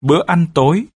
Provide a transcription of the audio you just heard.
Bữa ăn tối.